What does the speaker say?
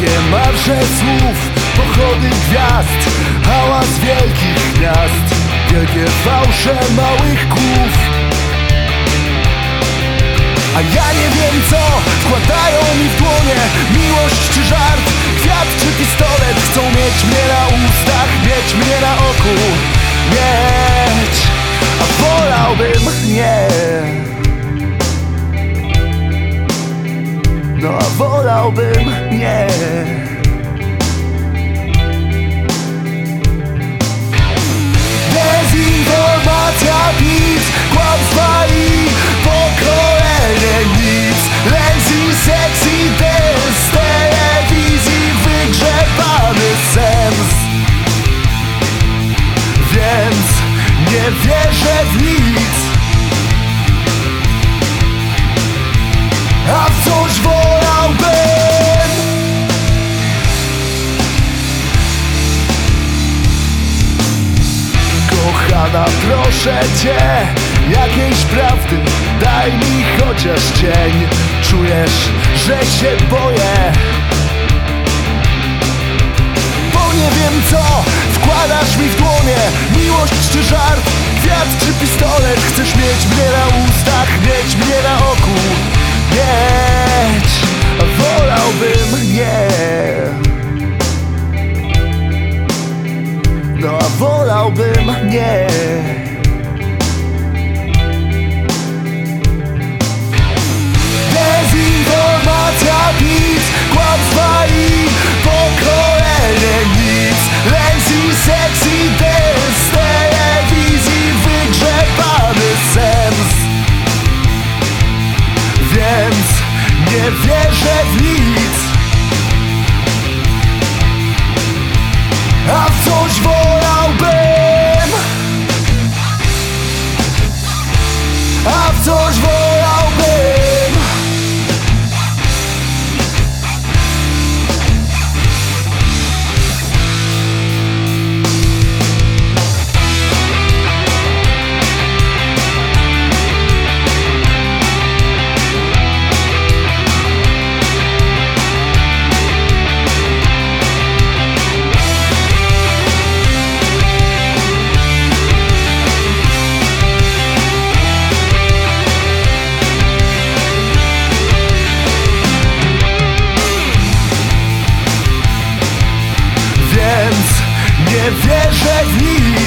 Orsze słów, pochody gwiazd Hałas wielkich miast Wielkie fałsze małych głów A ja nie wiem co wkładają mi w dłonie Miłość czy żart, kwiat czy pistolet Chcą mieć mnie na ustach, mieć mnie na oku Mieć, a wolałbym nie wolałbym nie Kochana, proszę cię. Jakiejś prawdy Daj mi chociaż cień Czujesz, że się boję. Bo nie wiem co Wkładasz mi w dłonie. Miłość czy żart Kwiat czy pistolet. Chcesz mieć mnie na ustach Mieć mnie na oku. Mieć nie. Dezinformacja, pic, kłamstwa i pokolenie nic. Lazy, sexy dance, z telewizji wygrzebany sens. Więc nie wierzę w nic A w coś wolałbym Więc nie wierzę w nic